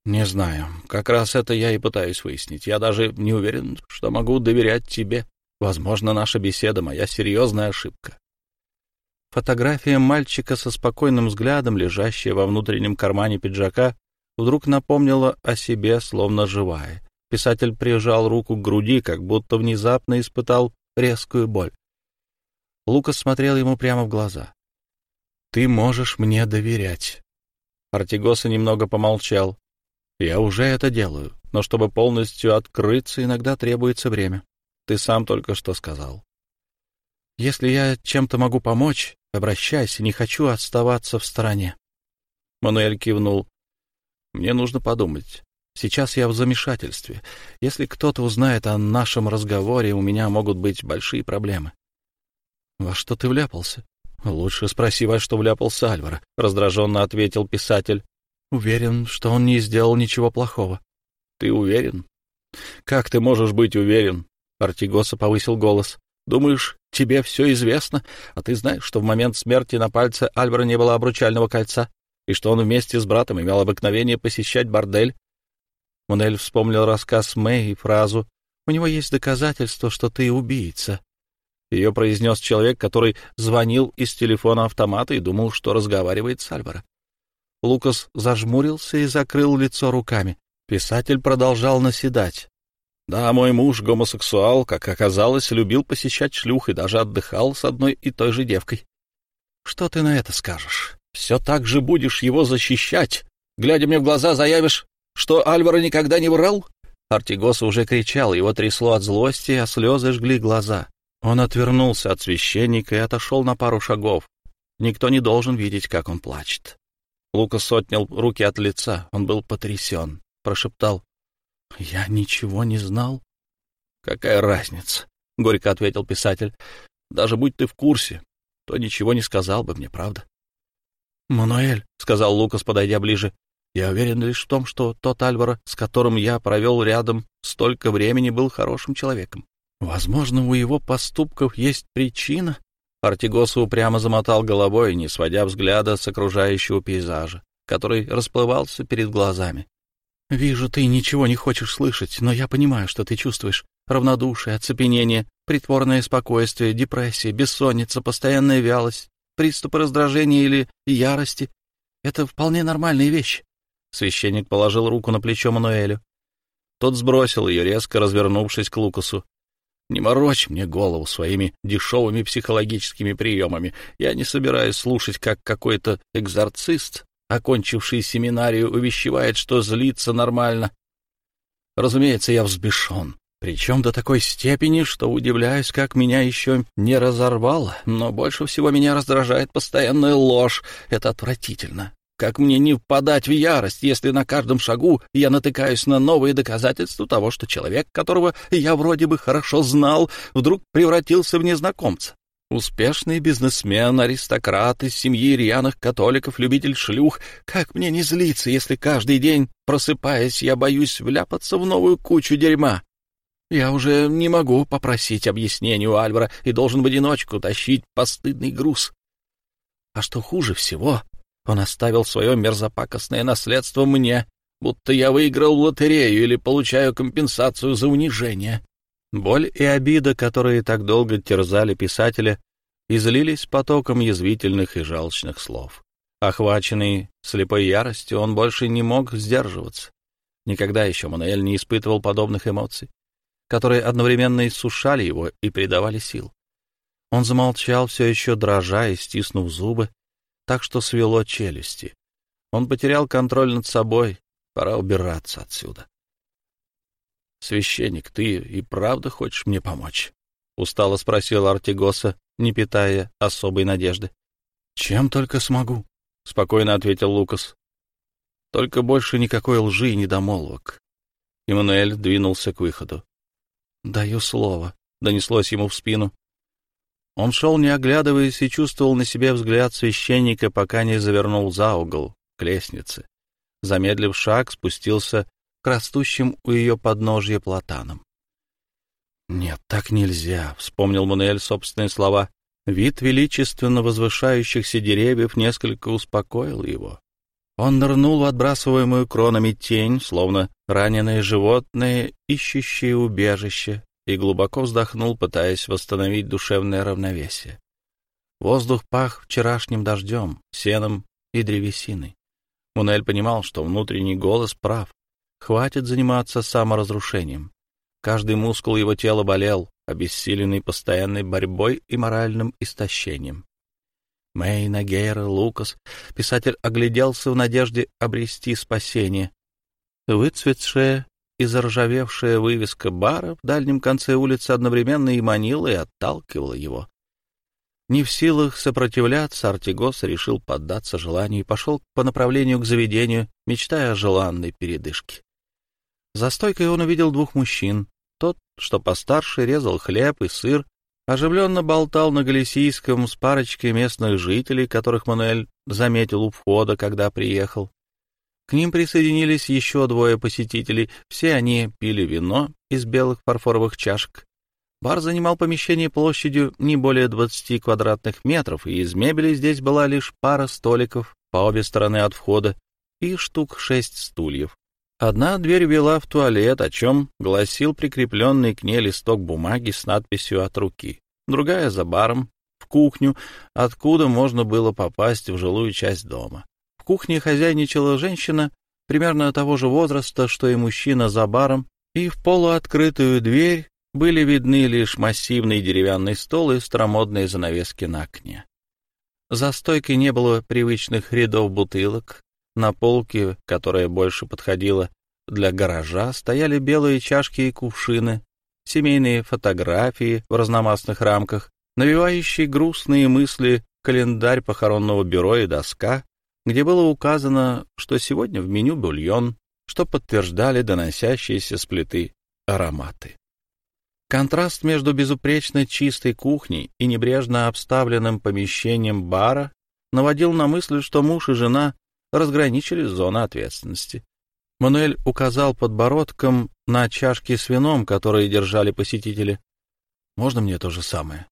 «Не знаю. Как раз это я и пытаюсь выяснить. Я даже не уверен, что могу доверять тебе. Возможно, наша беседа — моя серьезная ошибка». Фотография мальчика со спокойным взглядом, лежащая во внутреннем кармане пиджака, вдруг напомнила о себе, словно живая. Писатель прижал руку к груди, как будто внезапно испытал резкую боль. Лукас смотрел ему прямо в глаза. «Ты можешь мне доверять». Артигоса немного помолчал. «Я уже это делаю, но чтобы полностью открыться, иногда требуется время. Ты сам только что сказал. Если я чем-то могу помочь, обращайся, не хочу оставаться в стороне». Мануэль кивнул. «Мне нужно подумать. Сейчас я в замешательстве. Если кто-то узнает о нашем разговоре, у меня могут быть большие проблемы. Во что ты вляпался? Лучше спроси, во что вляпался Альвара, раздраженно ответил писатель. Уверен, что он не сделал ничего плохого. Ты уверен? Как ты можешь быть уверен? Артигоса повысил голос. Думаешь, тебе все известно, а ты знаешь, что в момент смерти на пальце Альвара не было обручального кольца, и что он вместе с братом имел обыкновение посещать бордель Мунель вспомнил рассказ Мэй и фразу «У него есть доказательства, что ты убийца». Ее произнес человек, который звонил из телефона автомата и думал, что разговаривает с Альваро. Лукас зажмурился и закрыл лицо руками. Писатель продолжал наседать. «Да, мой муж, гомосексуал, как оказалось, любил посещать шлюх и даже отдыхал с одной и той же девкой. Что ты на это скажешь? Все так же будешь его защищать? Глядя мне в глаза, заявишь, что Альваро никогда не врал? Артигоса уже кричал, его трясло от злости, а слезы жгли глаза. Он отвернулся от священника и отошел на пару шагов. Никто не должен видеть, как он плачет. Лукас отнял руки от лица. Он был потрясен. Прошептал. — Я ничего не знал. — Какая разница? — горько ответил писатель. — Даже будь ты в курсе, то ничего не сказал бы мне, правда? — Мануэль, — сказал Лукас, подойдя ближе, я уверен лишь в том, что тот Альваро, с которым я провел рядом столько времени, был хорошим человеком. Возможно, у его поступков есть причина. Артигоса упрямо замотал головой, не сводя взгляда с окружающего пейзажа, который расплывался перед глазами. «Вижу, ты ничего не хочешь слышать, но я понимаю, что ты чувствуешь. Равнодушие, оцепенение, притворное спокойствие, депрессия, бессонница, постоянная вялость, приступы раздражения или ярости — это вполне нормальные вещи. Священник положил руку на плечо Мануэлю. Тот сбросил ее, резко развернувшись к Лукасу. «Не морочь мне голову своими дешевыми психологическими приемами. Я не собираюсь слушать, как какой-то экзорцист, окончивший семинарию, увещевает, что злиться нормально. Разумеется, я взбешен. Причем до такой степени, что удивляюсь, как меня еще не разорвало, но больше всего меня раздражает постоянная ложь. Это отвратительно. Как мне не впадать в ярость, если на каждом шагу я натыкаюсь на новые доказательства того, что человек, которого я вроде бы хорошо знал, вдруг превратился в незнакомца? Успешный бизнесмен, аристократ из семьи рьяных католиков, любитель шлюх. Как мне не злиться, если каждый день, просыпаясь, я боюсь вляпаться в новую кучу дерьма? Я уже не могу попросить объяснений у Альвара и должен в одиночку тащить постыдный груз. А что хуже всего, он оставил свое мерзопакостное наследство мне, будто я выиграл лотерею или получаю компенсацию за унижение. Боль и обида, которые так долго терзали писателя, излились потоком язвительных и жалчных слов. Охваченный слепой яростью, он больше не мог сдерживаться. Никогда еще Мануэль не испытывал подобных эмоций, которые одновременно иссушали его и придавали сил. Он замолчал, все еще дрожа и стиснув зубы, так что свело челюсти. Он потерял контроль над собой. Пора убираться отсюда. — Священник, ты и правда хочешь мне помочь? — устало спросил Артигоса, не питая особой надежды. — Чем только смогу, — спокойно ответил Лукас. — Только больше никакой лжи и недомолвок. Эммануэль двинулся к выходу. — Даю слово, — донеслось ему в спину. Он шел, не оглядываясь, и чувствовал на себе взгляд священника, пока не завернул за угол, к лестнице. Замедлив шаг, спустился к растущим у ее подножья платанам. «Нет, так нельзя», — вспомнил Мануэль собственные слова. Вид величественно возвышающихся деревьев несколько успокоил его. Он нырнул в отбрасываемую кронами тень, словно раненое животное, ищущее убежище, и глубоко вздохнул, пытаясь восстановить душевное равновесие. Воздух пах вчерашним дождем, сеном и древесиной. Мунель понимал, что внутренний голос прав. Хватит заниматься саморазрушением. Каждый мускул его тела болел, обессиленный постоянной борьбой и моральным истощением. Мэй, Нагейра, Лукас. Писатель огляделся в надежде обрести спасение. Выцветшая и заржавевшая вывеска бара в дальнем конце улицы одновременно и манила, и отталкивала его. Не в силах сопротивляться, Артигос решил поддаться желанию и пошел по направлению к заведению, мечтая о желанной передышке. За стойкой он увидел двух мужчин. Тот, что постарше, резал хлеб и сыр, оживленно болтал на Галисийском с парочкой местных жителей, которых Мануэль заметил у входа, когда приехал. К ним присоединились еще двое посетителей. Все они пили вино из белых фарфоровых чашек. Бар занимал помещение площадью не более 20 квадратных метров, и из мебели здесь была лишь пара столиков по обе стороны от входа и штук шесть стульев. Одна дверь вела в туалет, о чем гласил прикрепленный к ней листок бумаги с надписью «От руки». Другая за баром, в кухню, откуда можно было попасть в жилую часть дома. Кухне хозяйничала женщина примерно того же возраста, что и мужчина за баром, и в полуоткрытую дверь были видны лишь массивный деревянный стол и старомодные занавески на окне. За стойкой не было привычных рядов бутылок, на полке, которая больше подходила для гаража, стояли белые чашки и кувшины, семейные фотографии в разномастных рамках, навевающие грустные мысли календарь похоронного бюро и доска, где было указано, что сегодня в меню бульон, что подтверждали доносящиеся с плиты ароматы. Контраст между безупречно чистой кухней и небрежно обставленным помещением бара наводил на мысль, что муж и жена разграничили зоны ответственности. Мануэль указал подбородком на чашки с вином, которые держали посетители. «Можно мне то же самое?»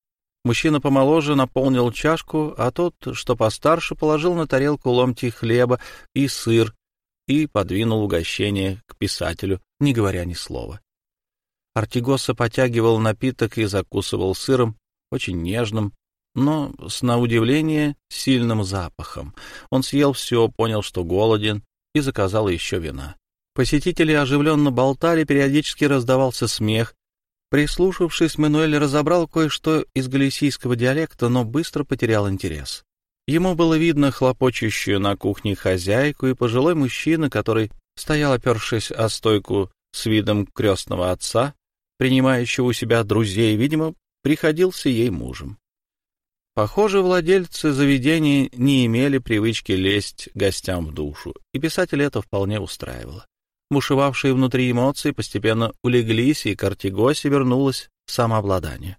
Мужчина помоложе наполнил чашку, а тот, что постарше, положил на тарелку ломти хлеба и сыр и подвинул угощение к писателю, не говоря ни слова. Артигоса потягивал напиток и закусывал сыром, очень нежным, но, с на удивление, сильным запахом. Он съел все, понял, что голоден, и заказал еще вина. Посетители оживленно болтали, периодически раздавался смех. Прислушавшись, Мануэль разобрал кое-что из галисийского диалекта, но быстро потерял интерес. Ему было видно хлопочущую на кухне хозяйку и пожилой мужчина, который стоял, опершись о стойку с видом крестного отца, принимающего у себя друзей, видимо, приходился ей мужем. Похоже, владельцы заведений не имели привычки лезть гостям в душу, и писателя это вполне устраивало. Бушевавшие внутри эмоции постепенно улеглись, и Картигоси вернулось самообладание.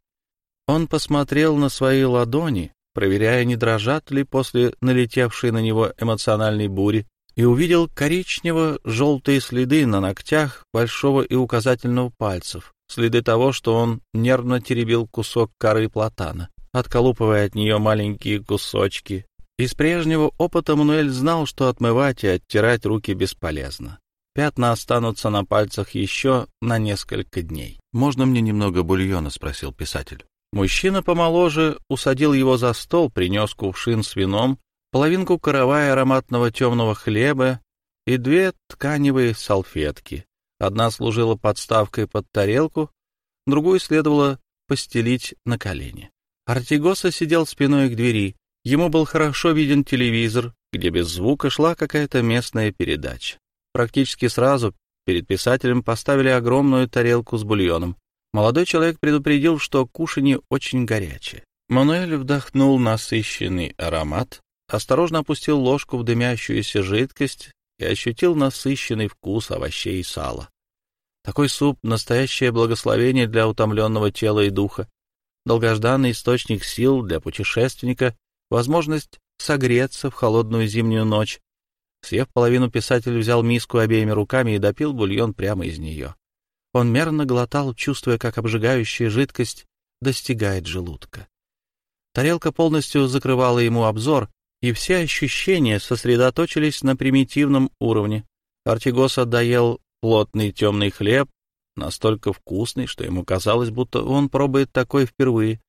Он посмотрел на свои ладони, проверяя, не дрожат ли после налетевшей на него эмоциональной бури, и увидел коричнево-желтые следы на ногтях большого и указательного пальцев, следы того, что он нервно теребил кусок коры платана отколупывая от нее маленькие кусочки. Из прежнего опыта Мануэль знал, что отмывать и оттирать руки бесполезно. Пятна останутся на пальцах еще на несколько дней. «Можно мне немного бульона?» — спросил писатель. Мужчина помоложе усадил его за стол, принес кувшин с вином, половинку каравая ароматного темного хлеба и две тканевые салфетки. Одна служила подставкой под тарелку, другую следовало постелить на колени. Артигоса сидел спиной к двери. Ему был хорошо виден телевизор, где без звука шла какая-то местная передача. Практически сразу перед писателем поставили огромную тарелку с бульоном. Молодой человек предупредил, что кушанье очень горячее. Мануэль вдохнул насыщенный аромат, осторожно опустил ложку в дымящуюся жидкость и ощутил насыщенный вкус овощей и сала. Такой суп — настоящее благословение для утомленного тела и духа долгожданный источник сил для путешественника, возможность согреться в холодную зимнюю ночь. Съев половину, писатель взял миску обеими руками и допил бульон прямо из нее. Он мерно глотал, чувствуя, как обжигающая жидкость достигает желудка. Тарелка полностью закрывала ему обзор, и все ощущения сосредоточились на примитивном уровне. Артигоса доел плотный темный хлеб, настолько вкусный, что ему казалось, будто он пробует такой впервые.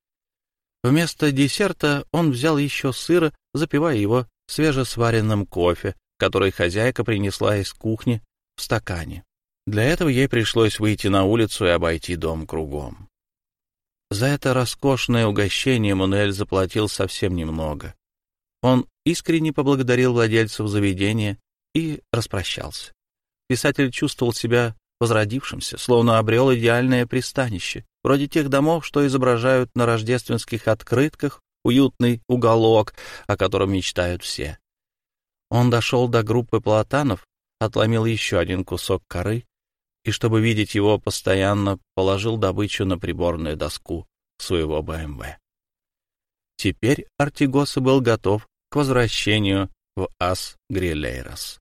Вместо десерта он взял еще сыра, запивая его свежесваренным кофе, который хозяйка принесла из кухни в стакане. Для этого ей пришлось выйти на улицу и обойти дом кругом. За это роскошное угощение Мануэль заплатил совсем немного. Он искренне поблагодарил владельцев заведения и распрощался. Писатель чувствовал себя возродившимся, словно обрел идеальное пристанище, вроде тех домов, что изображают на рождественских открытках уютный уголок, о котором мечтают все. Он дошел до группы платанов, отломил еще один кусок коры и, чтобы видеть его постоянно, положил добычу на приборную доску своего БМВ. Теперь Артигоса был готов к возвращению в Ас Грилейрос.